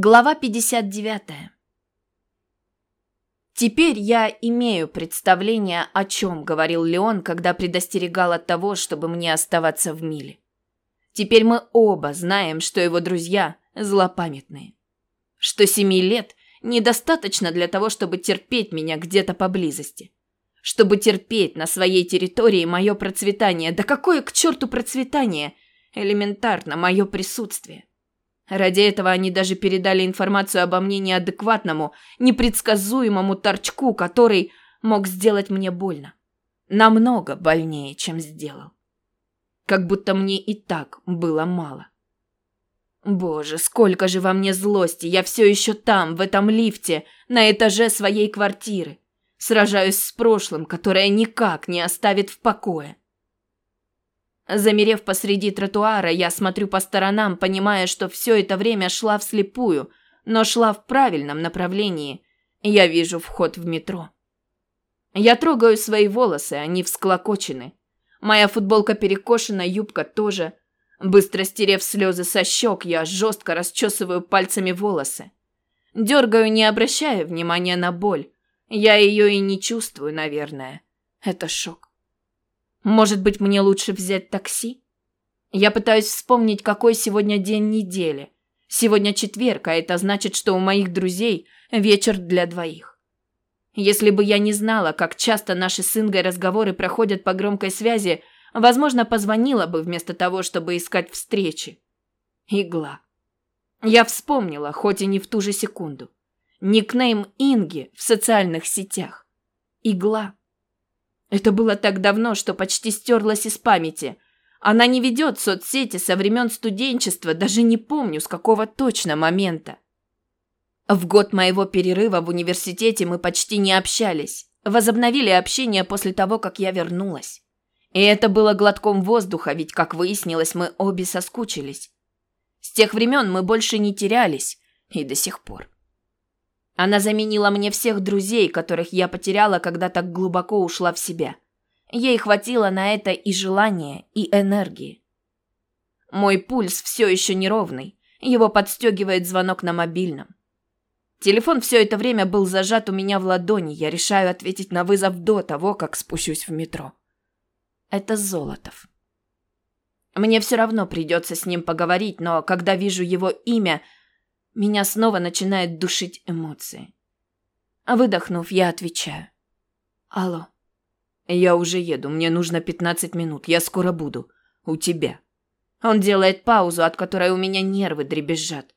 Глава 59. Теперь я имею представление, о чем говорил Леон, когда предостерегал от того, чтобы мне оставаться в миле. Теперь мы оба знаем, что его друзья злопамятные. Что семи лет недостаточно для того, чтобы терпеть меня где-то поблизости. Чтобы терпеть на своей территории мое процветание. Да какое к черту процветание? Элементарно мое присутствие. Ради этого они даже передали информацию обо мне неадекватному, непредсказуемому торчку, который мог сделать мне больно. Намного больнее, чем сделал. Как будто мне и так было мало. Боже, сколько же во мне злости! Я все еще там, в этом лифте, на этаже своей квартиры. Сражаюсь с прошлым, которое никак не оставит в покое. Замерев посреди тротуара, я смотрю по сторонам, понимая, что все это время шла вслепую, но шла в правильном направлении. Я вижу вход в метро. Я трогаю свои волосы, они всклокочены. Моя футболка перекошена, юбка тоже. Быстро стерев слезы со щек, я жестко расчесываю пальцами волосы. Дергаю, не обращая внимания на боль. Я ее и не чувствую, наверное. Это шок. Может быть, мне лучше взять такси? Я пытаюсь вспомнить, какой сегодня день недели. Сегодня четверг, а это значит, что у моих друзей вечер для двоих. Если бы я не знала, как часто наши с Ингой разговоры проходят по громкой связи, возможно, позвонила бы вместо того, чтобы искать встречи. Игла. Я вспомнила, хоть и не в ту же секунду. Никнейм Инги в социальных сетях. Игла. Это было так давно, что почти стерлось из памяти. Она не ведет соцсети со времен студенчества, даже не помню, с какого точно момента. В год моего перерыва в университете мы почти не общались. Возобновили общение после того, как я вернулась. И это было глотком воздуха, ведь, как выяснилось, мы обе соскучились. С тех времен мы больше не терялись, и до сих пор. Она заменила мне всех друзей, которых я потеряла, когда так глубоко ушла в себя. Ей хватило на это и желания, и энергии. Мой пульс все еще неровный. Его подстегивает звонок на мобильном. Телефон все это время был зажат у меня в ладони. Я решаю ответить на вызов до того, как спущусь в метро. Это Золотов. Мне все равно придется с ним поговорить, но когда вижу его имя – меня снова начинает душить эмоции. А выдохнув, я отвечаю. Алло. Я уже еду, мне нужно 15 минут, я скоро буду. У тебя. Он делает паузу, от которой у меня нервы дребезжат.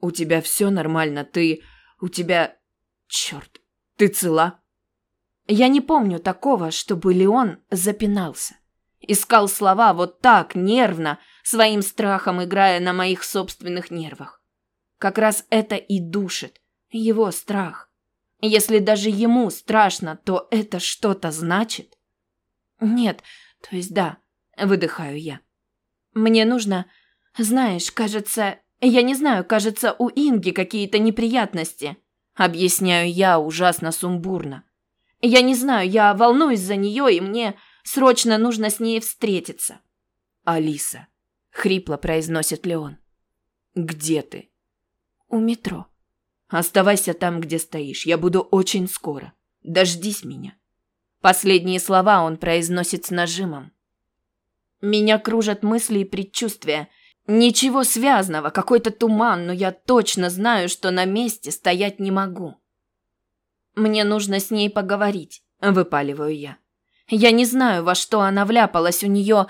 У тебя все нормально, ты... У тебя... Черт, ты цела? Я не помню такого, чтобы Леон запинался. Искал слова вот так, нервно, своим страхом играя на моих собственных нервах. Как раз это и душит. Его страх. Если даже ему страшно, то это что-то значит? Нет, то есть да, выдыхаю я. Мне нужно... Знаешь, кажется... Я не знаю, кажется, у Инги какие-то неприятности. Объясняю я ужасно сумбурно. Я не знаю, я волнуюсь за нее, и мне срочно нужно с ней встретиться. Алиса, хрипло произносит Леон. Где ты? У метро. Оставайся там, где стоишь. Я буду очень скоро. Дождись меня. Последние слова он произносит с нажимом. Меня кружат мысли и предчувствия. Ничего связанного, какой-то туман, но я точно знаю, что на месте стоять не могу. Мне нужно с ней поговорить, выпаливаю я. Я не знаю, во что она вляпалась, у нее...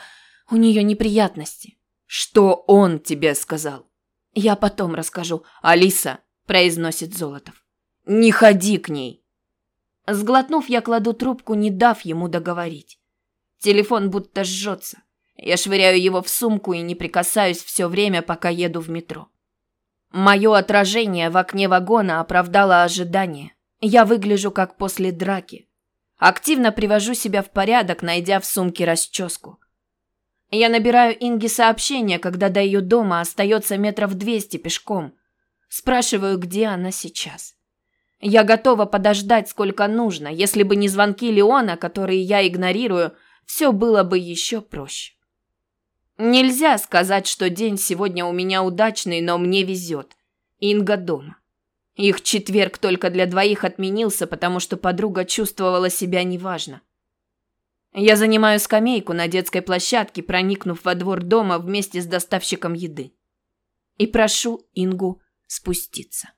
у нее неприятности. Что он тебе сказал? «Я потом расскажу. Алиса!» – произносит Золотов. «Не ходи к ней!» Сглотнув, я кладу трубку, не дав ему договорить. Телефон будто жжется. Я швыряю его в сумку и не прикасаюсь все время, пока еду в метро. Мое отражение в окне вагона оправдало ожидания. Я выгляжу как после драки. Активно привожу себя в порядок, найдя в сумке расческу. Я набираю Инге сообщение, когда до ее дома остается метров двести пешком. Спрашиваю, где она сейчас. Я готова подождать, сколько нужно. Если бы не звонки Леона, которые я игнорирую, все было бы еще проще. Нельзя сказать, что день сегодня у меня удачный, но мне везет. Инга дома. Их четверг только для двоих отменился, потому что подруга чувствовала себя неважно. Я занимаю скамейку на детской площадке, проникнув во двор дома вместе с доставщиком еды. И прошу Ингу спуститься.